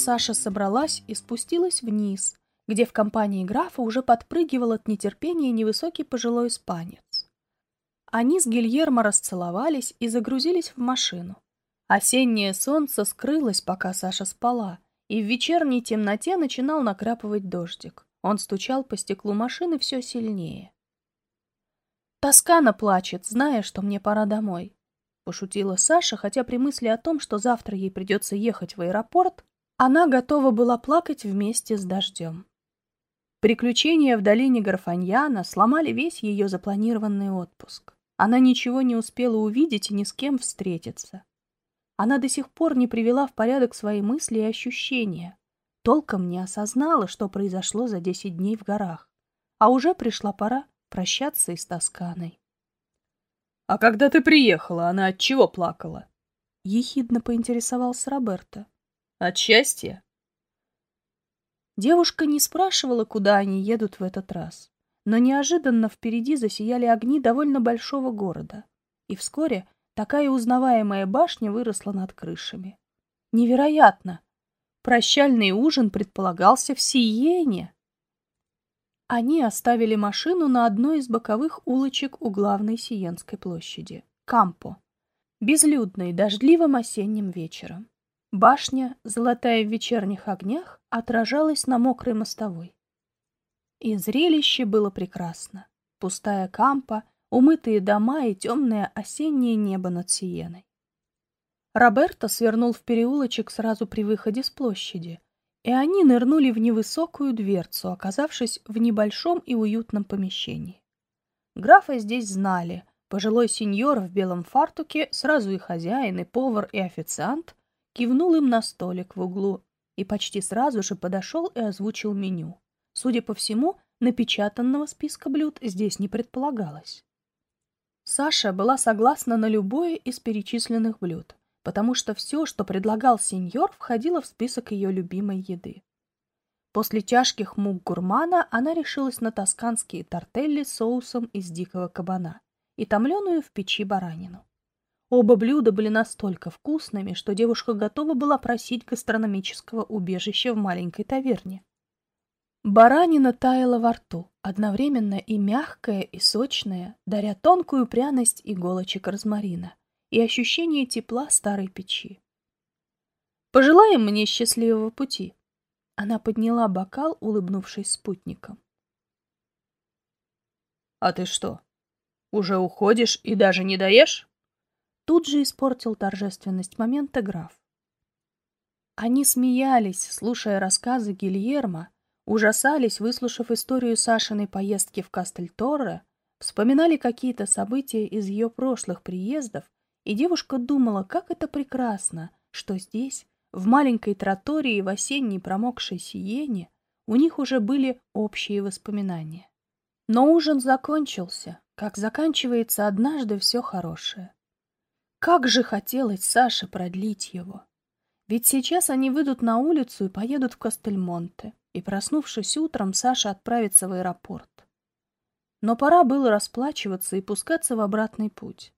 Саша собралась и спустилась вниз, где в компании графа уже подпрыгивал от нетерпения невысокий пожилой испанец. Они с Гильермо расцеловались и загрузились в машину. Осеннее солнце скрылось, пока Саша спала, и в вечерней темноте начинал накрапывать дождик. Он стучал по стеклу машины все сильнее. «Тоскана плачет, зная, что мне пора домой», — пошутила Саша, хотя при мысли о том, что завтра ей придется ехать в аэропорт, она готова была плакать вместе с дождем. Приключения в долине Гарфаньяна сломали весь ее запланированный отпуск. Она ничего не успела увидеть и ни с кем встретиться. Она до сих пор не привела в порядок свои мысли и ощущения. Толком не осознала, что произошло за десять дней в горах. А уже пришла пора прощаться и с Тосканой. — А когда ты приехала, она от чего плакала? — ехидно поинтересовался Роберто. — От счастья? Девушка не спрашивала, куда они едут в этот раз. Но неожиданно впереди засияли огни довольно большого города. И вскоре Такая узнаваемая башня выросла над крышами. Невероятно! Прощальный ужин предполагался в Сиене. Они оставили машину на одной из боковых улочек у главной Сиенской площади — Кампо, безлюдной дождливым осенним вечером. Башня, золотая в вечерних огнях, отражалась на мокрой мостовой. И зрелище было прекрасно. Пустая Кампа умытые дома и темное осеннее небо над Сиеной. Роберто свернул в переулочек сразу при выходе с площади, и они нырнули в невысокую дверцу, оказавшись в небольшом и уютном помещении. Графа здесь знали. Пожилой сеньор в белом фартуке, сразу и хозяин, и повар, и официант, кивнул им на столик в углу и почти сразу же подошел и озвучил меню. Судя по всему, напечатанного списка блюд здесь не предполагалось. Саша была согласна на любое из перечисленных блюд, потому что все, что предлагал сеньор, входило в список ее любимой еды. После тяжких мук гурмана она решилась на тосканские тортелли с соусом из дикого кабана и томленую в печи баранину. Оба блюда были настолько вкусными, что девушка готова была просить гастрономического убежища в маленькой таверне. Баранина таяла во рту, одновременно и мягкая, и сочная, даря тонкую пряность иголочек розмарина и ощущение тепла старой печи. «Пожелаем мне счастливого пути!» Она подняла бокал, улыбнувшись спутникам. «А ты что, уже уходишь и даже не даешь?» Тут же испортил торжественность момента граф. Они смеялись, слушая рассказы Гильермо, ужасались, выслушав историю Сашиной поездки в Кастель-Торре, вспоминали какие-то события из ее прошлых приездов, и девушка думала, как это прекрасно, что здесь, в маленькой тротории в осенней промокшей сиене, у них уже были общие воспоминания. Но ужин закончился, как заканчивается однажды все хорошее. Как же хотелось Саше продлить его! Ведь сейчас они выйдут на улицу и поедут в Кастельмонте и, проснувшись утром, Саша отправится в аэропорт. Но пора было расплачиваться и пускаться в обратный путь.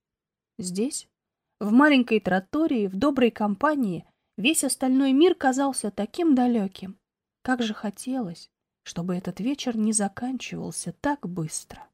Здесь, в маленькой тротории, в доброй компании, весь остальной мир казался таким далеким. Как же хотелось, чтобы этот вечер не заканчивался так быстро.